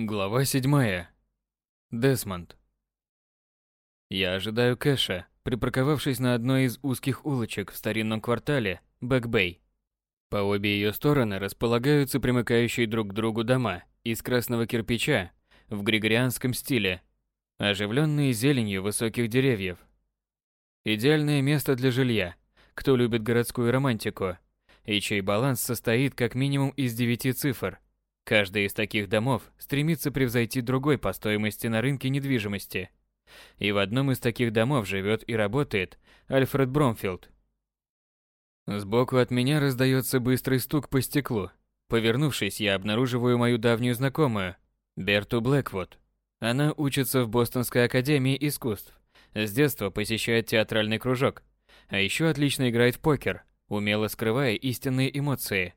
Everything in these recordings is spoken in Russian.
Глава 7. Десмонд. Я ожидаю Кэша, припарковавшись на одной из узких улочек в старинном квартале Бэк-Бэй. По обе ее стороны располагаются примыкающие друг к другу дома из красного кирпича в григорианском стиле, оживленные зеленью высоких деревьев. Идеальное место для жилья, кто любит городскую романтику, и чей баланс состоит как минимум из девяти цифр – Каждый из таких домов стремится превзойти другой по стоимости на рынке недвижимости. И в одном из таких домов живет и работает Альфред Бромфилд. Сбоку от меня раздается быстрый стук по стеклу. Повернувшись, я обнаруживаю мою давнюю знакомую, Берту Блэквуд. Она учится в Бостонской академии искусств. С детства посещает театральный кружок. А еще отлично играет в покер, умело скрывая истинные эмоции.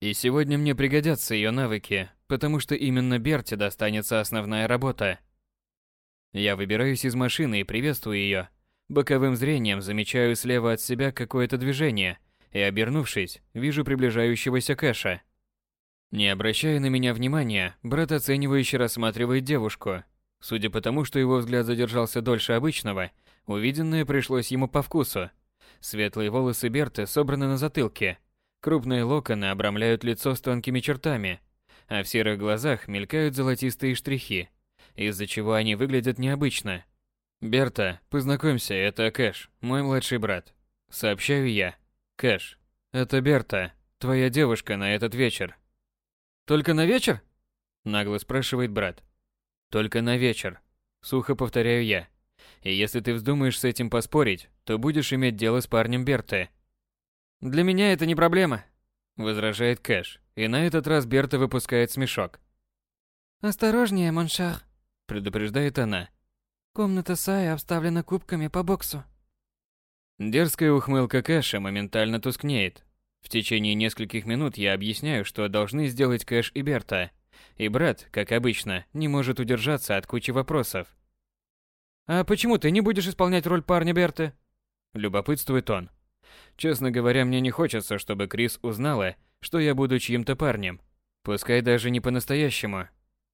И сегодня мне пригодятся ее навыки, потому что именно Берте достанется основная работа. Я выбираюсь из машины и приветствую ее. Боковым зрением замечаю слева от себя какое-то движение и, обернувшись, вижу приближающегося Кэша. Не обращая на меня внимания, брат оценивающе рассматривает девушку. Судя по тому, что его взгляд задержался дольше обычного, увиденное пришлось ему по вкусу. Светлые волосы Берты собраны на затылке – Крупные локоны обрамляют лицо с тонкими чертами, а в серых глазах мелькают золотистые штрихи, из-за чего они выглядят необычно. «Берта, познакомься, это Кэш, мой младший брат». Сообщаю я. «Кэш, это Берта, твоя девушка на этот вечер». «Только на вечер?» Нагло спрашивает брат. «Только на вечер», сухо повторяю я. И если ты вздумаешь с этим поспорить, то будешь иметь дело с парнем Берты. Для меня это не проблема, возражает Кэш, и на этот раз Берта выпускает смешок. Осторожнее, Моншар, предупреждает она. Комната Саи обставлена кубками по боксу. Дерзкая ухмылка Кэша моментально тускнеет. В течение нескольких минут я объясняю, что должны сделать Кэш и Берта. И брат, как обычно, не может удержаться от кучи вопросов. «А почему ты не будешь исполнять роль парня Берты?» Любопытствует он. Честно говоря, мне не хочется, чтобы Крис узнала, что я буду чьим-то парнем. Пускай даже не по-настоящему.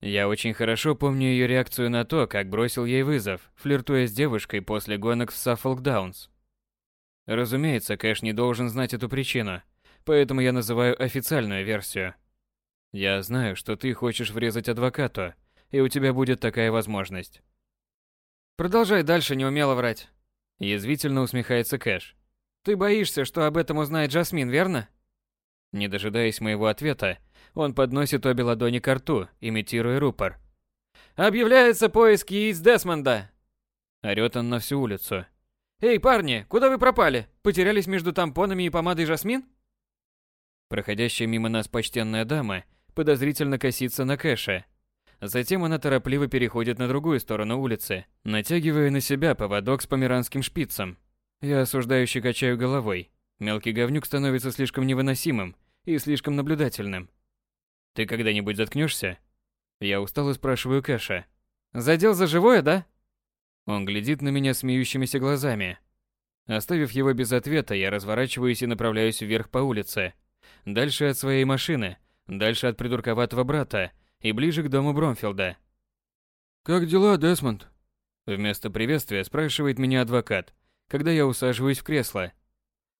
Я очень хорошо помню ее реакцию на то, как бросил ей вызов, флиртуя с девушкой после гонок в Саффолк Даунс. Разумеется, Кэш не должен знать эту причину, поэтому я называю официальную версию. Я знаю, что ты хочешь врезать адвокату, и у тебя будет такая возможность. Продолжай дальше неумело врать. Язвительно усмехается Кэш. Ты боишься, что об этом узнает Джасмин, верно? Не дожидаясь моего ответа, он подносит обе ладони к рту, имитируя рупор. «Объявляется поиск яиц Десмонда!» Орёт он на всю улицу. «Эй, парни, куда вы пропали? Потерялись между тампонами и помадой Жасмин?» Проходящая мимо нас почтенная дама подозрительно косится на Кэша. Затем она торопливо переходит на другую сторону улицы, натягивая на себя поводок с померанским шпицем. Я осуждающе качаю головой. Мелкий говнюк становится слишком невыносимым и слишком наблюдательным. Ты когда-нибудь заткнешься? Я устало спрашиваю Кэша. Задел за живое, да? Он глядит на меня смеющимися глазами. Оставив его без ответа, я разворачиваюсь и направляюсь вверх по улице. Дальше от своей машины, дальше от придурковатого брата и ближе к дому Бромфилда. «Как дела, Десмонд?» Вместо приветствия спрашивает меня адвокат, когда я усаживаюсь в кресло.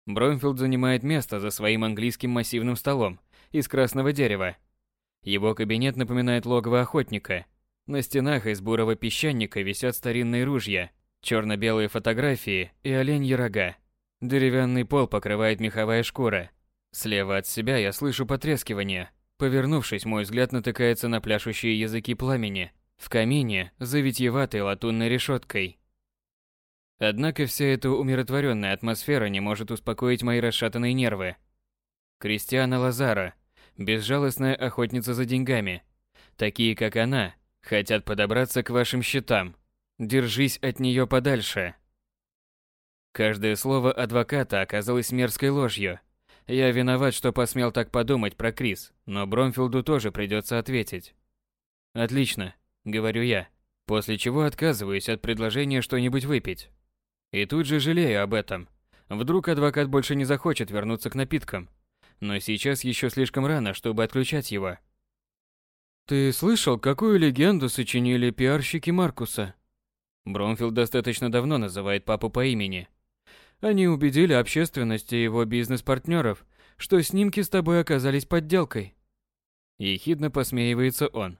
Бромфилд занимает место за своим английским массивным столом из красного дерева. Его кабинет напоминает логово охотника. На стенах из бурого песчаника висят старинные ружья, черно-белые фотографии и оленьи рога. Деревянный пол покрывает меховая шкура. Слева от себя я слышу потрескивание. Повернувшись, мой взгляд натыкается на пляшущие языки пламени. В камине, за витьеватой латунной решеткой, Однако вся эта умиротворенная атмосфера не может успокоить мои расшатанные нервы. Кристиана Лазара, безжалостная охотница за деньгами. Такие, как она, хотят подобраться к вашим счетам. Держись от нее подальше. Каждое слово адвоката оказалось мерзкой ложью. Я виноват, что посмел так подумать про Крис, но Бромфилду тоже придется ответить. Отлично, говорю я, после чего отказываюсь от предложения что-нибудь выпить. И тут же жалею об этом. Вдруг адвокат больше не захочет вернуться к напиткам. Но сейчас еще слишком рано, чтобы отключать его. Ты слышал, какую легенду сочинили пиарщики Маркуса? Бромфилд достаточно давно называет папу по имени. Они убедили общественность и его бизнес-партнеров, что снимки с тобой оказались подделкой. Ехидно посмеивается он.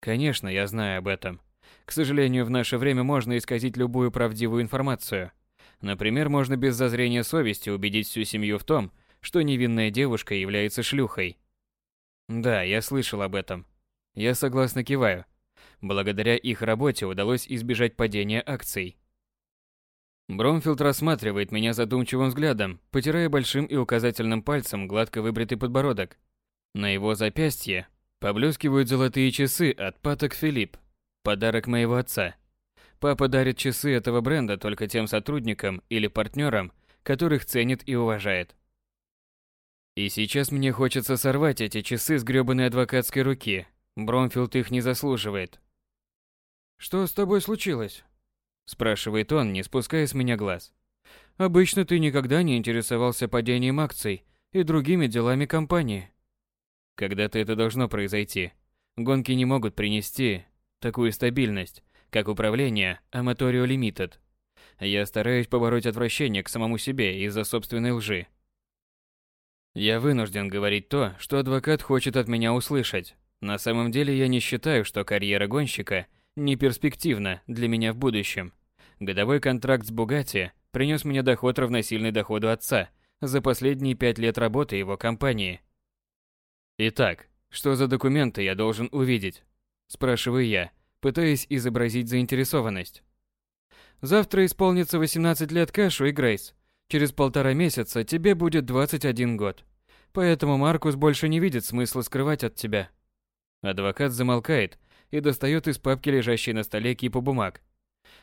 Конечно, я знаю об этом. К сожалению, в наше время можно исказить любую правдивую информацию. Например, можно без зазрения совести убедить всю семью в том, что невинная девушка является шлюхой. Да, я слышал об этом. Я согласно киваю. Благодаря их работе удалось избежать падения акций. Бромфилд рассматривает меня задумчивым взглядом, потирая большим и указательным пальцем гладко выбритый подбородок. На его запястье поблескивают золотые часы от Паток Филипп, подарок моего отца. Папа дарит часы этого бренда только тем сотрудникам или партнерам, которых ценит и уважает. И сейчас мне хочется сорвать эти часы с грёбаной адвокатской руки. Бромфилд их не заслуживает. «Что с тобой случилось?» Спрашивает он, не спуская с меня глаз. «Обычно ты никогда не интересовался падением акций и другими делами компании». Когда-то это должно произойти. Гонки не могут принести такую стабильность, как управление Аматорио Limited. Я стараюсь побороть отвращение к самому себе из-за собственной лжи. Я вынужден говорить то, что адвокат хочет от меня услышать. На самом деле я не считаю, что карьера гонщика не перспективна для меня в будущем. Годовой контракт с Бугатти принес мне доход равносильный доходу отца за последние пять лет работы его компании. Итак, что за документы я должен увидеть? Спрашиваю я, пытаясь изобразить заинтересованность. Завтра исполнится 18 лет Кэшу и Грейс. Через полтора месяца тебе будет 21 год. Поэтому Маркус больше не видит смысла скрывать от тебя. Адвокат замолкает и достает из папки, лежащей на столе, кипу бумаг.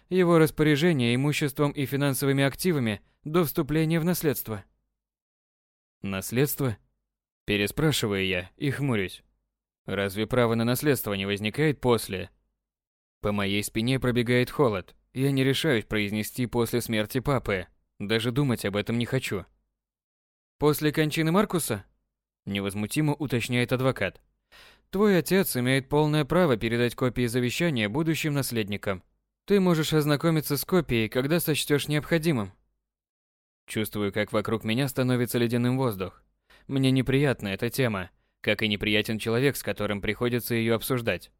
Его распоряжение имуществом и финансовыми активами до вступления в наследство. Наследство? Переспрашиваю я и хмурюсь. Разве право на наследство не возникает после? По моей спине пробегает холод. Я не решаюсь произнести после смерти папы. Даже думать об этом не хочу. После кончины Маркуса? Невозмутимо уточняет адвокат. Твой отец имеет полное право передать копии завещания будущим наследникам. Ты можешь ознакомиться с копией, когда сочтешь необходимым. Чувствую, как вокруг меня становится ледяным воздух. Мне неприятна эта тема, как и неприятен человек, с которым приходится ее обсуждать.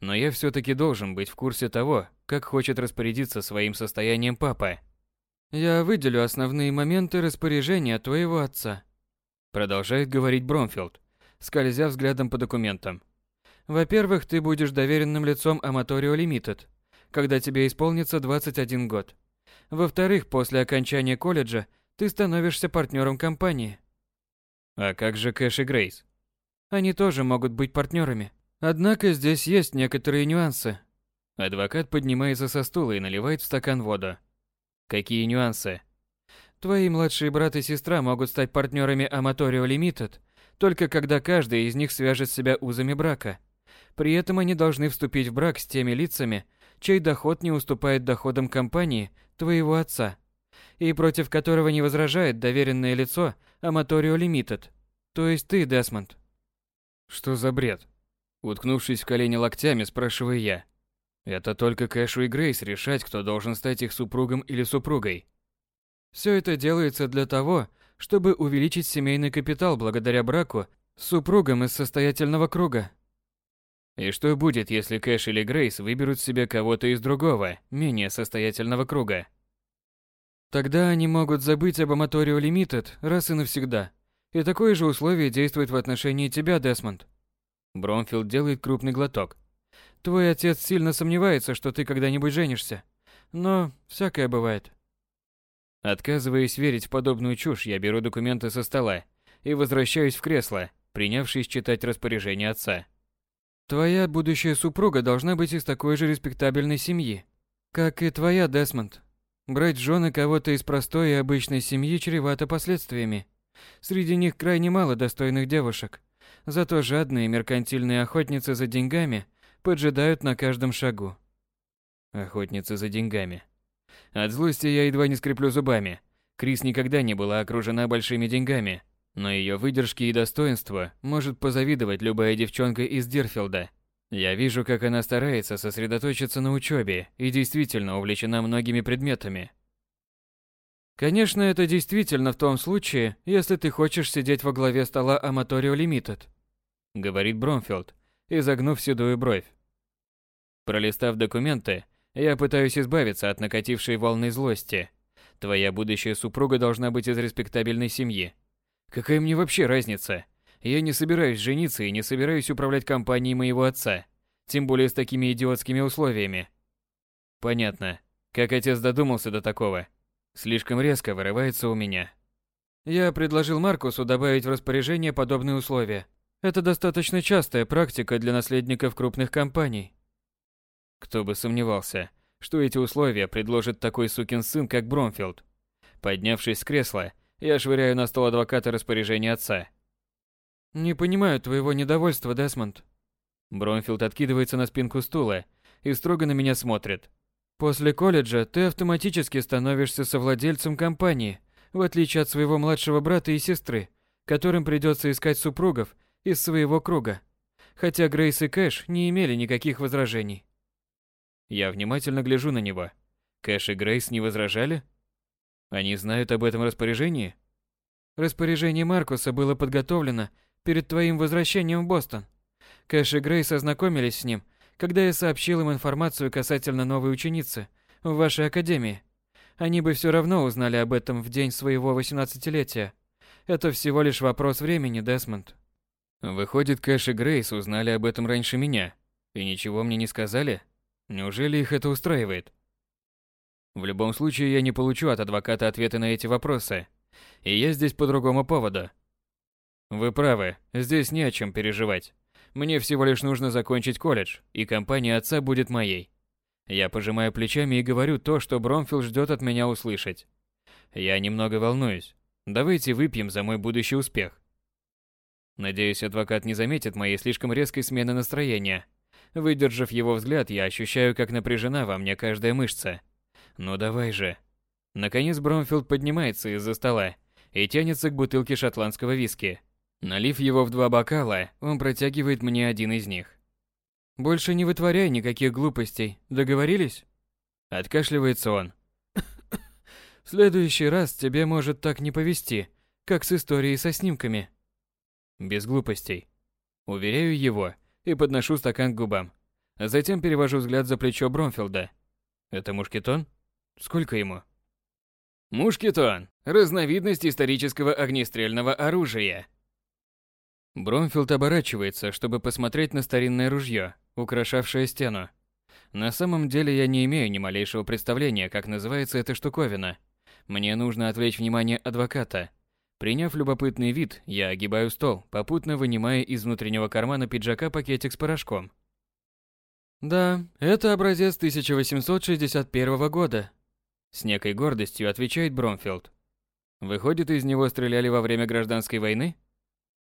Но я все-таки должен быть в курсе того, как хочет распорядиться своим состоянием папа. Я выделю основные моменты распоряжения твоего отца. Продолжает говорить Бромфилд, скользя взглядом по документам. Во-первых, ты будешь доверенным лицом Аматорио Limited, когда тебе исполнится 21 год. Во-вторых, после окончания колледжа ты становишься партнером компании. А как же Кэш и Грейс? Они тоже могут быть партнерами. Однако здесь есть некоторые нюансы. Адвокат поднимается со стула и наливает в стакан воду. Какие нюансы? Твои младшие брат и сестра могут стать партнерами Аматорио Limited, только когда каждый из них свяжет себя узами брака. При этом они должны вступить в брак с теми лицами, чей доход не уступает доходам компании твоего отца, и против которого не возражает доверенное лицо Аматорио Limited, то есть ты, Десмонд. Что за бред? Уткнувшись в колени локтями, спрашиваю я. Это только Кэшу и Грейс решать, кто должен стать их супругом или супругой. Все это делается для того, чтобы увеличить семейный капитал благодаря браку с супругом из состоятельного круга. И что будет, если Кэш или Грейс выберут себе кого-то из другого, менее состоятельного круга? Тогда они могут забыть об Аматорио Лимитед раз и навсегда. И такое же условие действует в отношении тебя, Десмонд. Бромфилд делает крупный глоток. Твой отец сильно сомневается, что ты когда-нибудь женишься. Но всякое бывает. Отказываясь верить в подобную чушь, я беру документы со стола и возвращаюсь в кресло, принявшись читать распоряжение отца. Твоя будущая супруга должна быть из такой же респектабельной семьи, как и твоя, Десмонд. Брать жены кого-то из простой и обычной семьи чревато последствиями. Среди них крайне мало достойных девушек. Зато жадные меркантильные охотницы за деньгами поджидают на каждом шагу. Охотница за деньгами. От злости я едва не скреплю зубами. Крис никогда не была окружена большими деньгами. Но ее выдержки и достоинство может позавидовать любая девчонка из Дирфилда. Я вижу, как она старается сосредоточиться на учебе и действительно увлечена многими предметами. Конечно, это действительно в том случае, если ты хочешь сидеть во главе стола Аматорио Лимитед, говорит Бромфилд, изогнув седую бровь. Пролистав документы, я пытаюсь избавиться от накатившей волны злости. Твоя будущая супруга должна быть из респектабельной семьи. Какая мне вообще разница? Я не собираюсь жениться и не собираюсь управлять компанией моего отца, тем более с такими идиотскими условиями. Понятно. Как отец додумался до такого? Слишком резко вырывается у меня. Я предложил Маркусу добавить в распоряжение подобные условия. Это достаточно частая практика для наследников крупных компаний. Кто бы сомневался, что эти условия предложит такой сукин сын, как Бромфилд. Поднявшись с кресла, я швыряю на стол адвоката распоряжение отца. «Не понимаю твоего недовольства, Десмонд». Бромфилд откидывается на спинку стула и строго на меня смотрит. После колледжа ты автоматически становишься совладельцем компании, в отличие от своего младшего брата и сестры, которым придется искать супругов из своего круга. Хотя Грейс и Кэш не имели никаких возражений. Я внимательно гляжу на него. Кэш и Грейс не возражали? Они знают об этом распоряжении? Распоряжение Маркуса было подготовлено перед твоим возвращением в Бостон. Кэш и Грейс ознакомились с ним когда я сообщил им информацию касательно новой ученицы в вашей академии. Они бы все равно узнали об этом в день своего 18-летия. Это всего лишь вопрос времени, Десмонд. Выходит, Кэш и Грейс узнали об этом раньше меня. И ничего мне не сказали? Неужели их это устраивает? В любом случае, я не получу от адвоката ответы на эти вопросы. И я здесь по другому поводу. Вы правы, здесь не о чем переживать. Мне всего лишь нужно закончить колледж, и компания отца будет моей. Я пожимаю плечами и говорю то, что Бромфилд ждет от меня услышать. Я немного волнуюсь. Давайте выпьем за мой будущий успех. Надеюсь, адвокат не заметит моей слишком резкой смены настроения. Выдержав его взгляд, я ощущаю, как напряжена во мне каждая мышца. Ну давай же. Наконец Бромфилд поднимается из-за стола и тянется к бутылке шотландского виски. Налив его в два бокала, он протягивает мне один из них. «Больше не вытворяй никаких глупостей, договорились?» Откашливается он. «В следующий раз тебе может так не повести, как с историей со снимками». Без глупостей. Уверяю его и подношу стакан к губам. Затем перевожу взгляд за плечо Бромфилда. Это мушкетон? Сколько ему? Мушкетон – разновидность исторического огнестрельного оружия, Бромфилд оборачивается, чтобы посмотреть на старинное ружье, украшавшее стену. На самом деле я не имею ни малейшего представления, как называется эта штуковина. Мне нужно отвлечь внимание адвоката. Приняв любопытный вид, я огибаю стол, попутно вынимая из внутреннего кармана пиджака пакетик с порошком. «Да, это образец 1861 года», — с некой гордостью отвечает Бромфилд. «Выходит, из него стреляли во время гражданской войны?»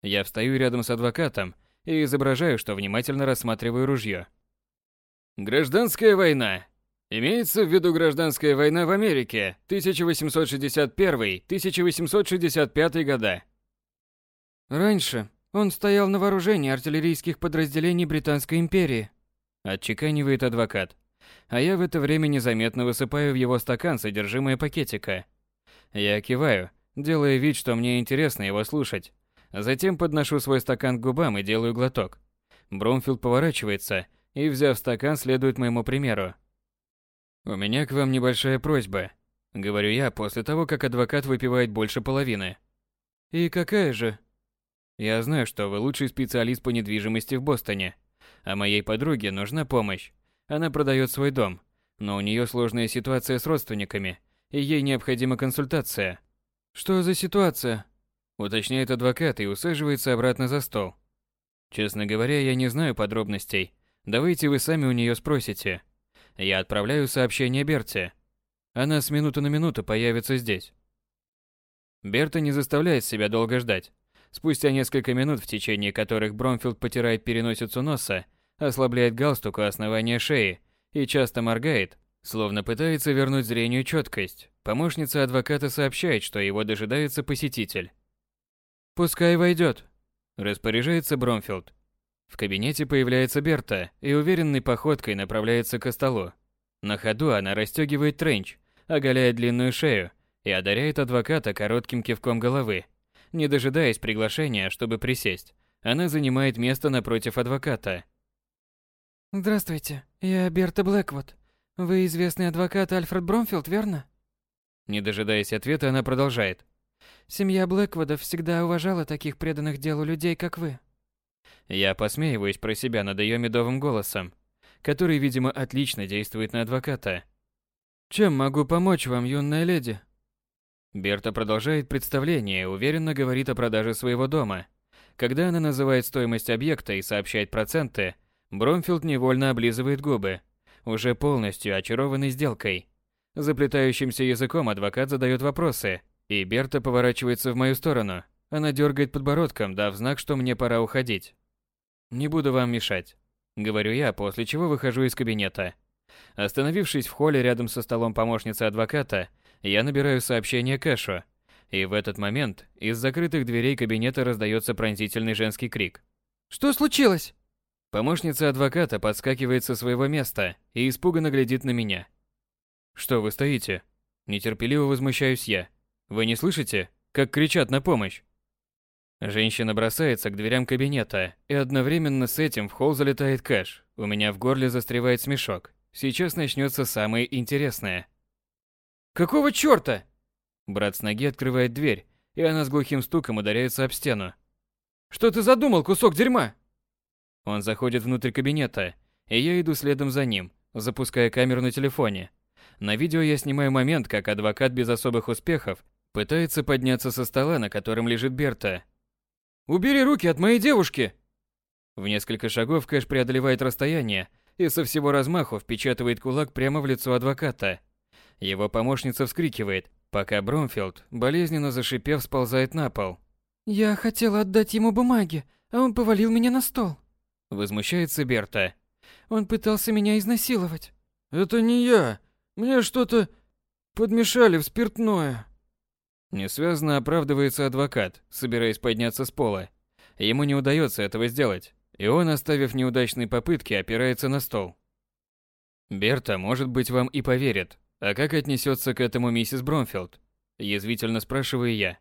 Я встаю рядом с адвокатом и изображаю, что внимательно рассматриваю ружье. Гражданская война. Имеется в виду гражданская война в Америке 1861-1865 года. Раньше он стоял на вооружении артиллерийских подразделений Британской империи. Отчеканивает адвокат. А я в это время незаметно высыпаю в его стакан содержимое пакетика. Я киваю, делая вид, что мне интересно его слушать. Затем подношу свой стакан к губам и делаю глоток. Бромфилд поворачивается и, взяв стакан, следует моему примеру. «У меня к вам небольшая просьба», — говорю я после того, как адвокат выпивает больше половины. «И какая же?» «Я знаю, что вы лучший специалист по недвижимости в Бостоне, а моей подруге нужна помощь. Она продает свой дом, но у нее сложная ситуация с родственниками, и ей необходима консультация». «Что за ситуация?» Уточняет адвокат и усаживается обратно за стол. Честно говоря, я не знаю подробностей. Давайте вы сами у нее спросите. Я отправляю сообщение Берте. Она с минуты на минуту появится здесь. Берта не заставляет себя долго ждать. Спустя несколько минут, в течение которых Бромфилд потирает переносицу носа, ослабляет галстук у основания шеи и часто моргает, словно пытается вернуть зрению четкость, помощница адвоката сообщает, что его дожидается посетитель. Пускай войдет. Распоряжается Бромфилд. В кабинете появляется Берта и уверенной походкой направляется к столу. На ходу она расстегивает тренч, оголяя длинную шею и одаряет адвоката коротким кивком головы. Не дожидаясь приглашения, чтобы присесть, она занимает место напротив адвоката. «Здравствуйте, я Берта Блэквуд. Вы известный адвокат Альфред Бромфилд, верно?» Не дожидаясь ответа, она продолжает. «Семья Блэквудов всегда уважала таких преданных делу людей, как вы. Я посмеиваюсь про себя над ее медовым голосом, который, видимо, отлично действует на адвоката. «Чем могу помочь вам, юная леди?» Берта продолжает представление уверенно говорит о продаже своего дома. Когда она называет стоимость объекта и сообщает проценты, Бромфилд невольно облизывает губы, уже полностью очарованный сделкой. Заплетающимся языком адвокат задает вопросы, и Берта поворачивается в мою сторону. Она дергает подбородком, дав знак, что мне пора уходить. «Не буду вам мешать», — говорю я, после чего выхожу из кабинета. Остановившись в холле рядом со столом помощницы адвоката, я набираю сообщение Кэшу. И в этот момент из закрытых дверей кабинета раздается пронзительный женский крик. «Что случилось?» Помощница адвоката подскакивает со своего места и испуганно глядит на меня. «Что вы стоите?» Нетерпеливо возмущаюсь я. «Вы не слышите, как кричат на помощь?» Женщина бросается к дверям кабинета, и одновременно с этим в холл залетает кэш. У меня в горле застревает смешок. Сейчас начнется самое интересное. «Какого чёрта?» Брат с ноги открывает дверь, и она с глухим стуком ударяется об стену. «Что ты задумал, кусок дерьма?» Он заходит внутрь кабинета, и я иду следом за ним, запуская камеру на телефоне. На видео я снимаю момент, как адвокат без особых успехов пытается подняться со стола, на котором лежит Берта, Убери руки от моей девушки!» В несколько шагов Кэш преодолевает расстояние и со всего размаху впечатывает кулак прямо в лицо адвоката. Его помощница вскрикивает, пока Бромфилд, болезненно зашипев, сползает на пол. «Я хотела отдать ему бумаги, а он повалил меня на стол». Возмущается Берта. «Он пытался меня изнасиловать». «Это не я. Мне что-то подмешали в спиртное». Несвязно оправдывается адвокат, собираясь подняться с пола. Ему не удается этого сделать, и он, оставив неудачные попытки, опирается на стол. Берта, может быть, вам и поверит. А как отнесется к этому миссис Бромфилд? Язвительно спрашиваю я.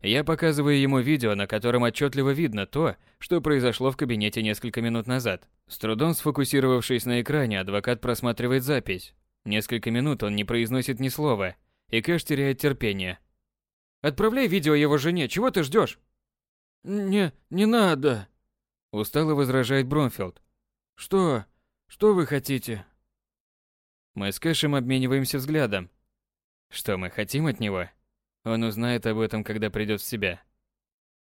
Я показываю ему видео, на котором отчетливо видно то, что произошло в кабинете несколько минут назад. С трудом сфокусировавшись на экране, адвокат просматривает запись. Несколько минут он не произносит ни слова, и Кэш теряет терпение. Отправляй видео его жене, чего ты ждешь? Не, не надо. Устало возражает Бромфилд. Что? Что вы хотите? Мы с Кэшем обмениваемся взглядом. Что мы хотим от него? Он узнает об этом, когда придет в себя.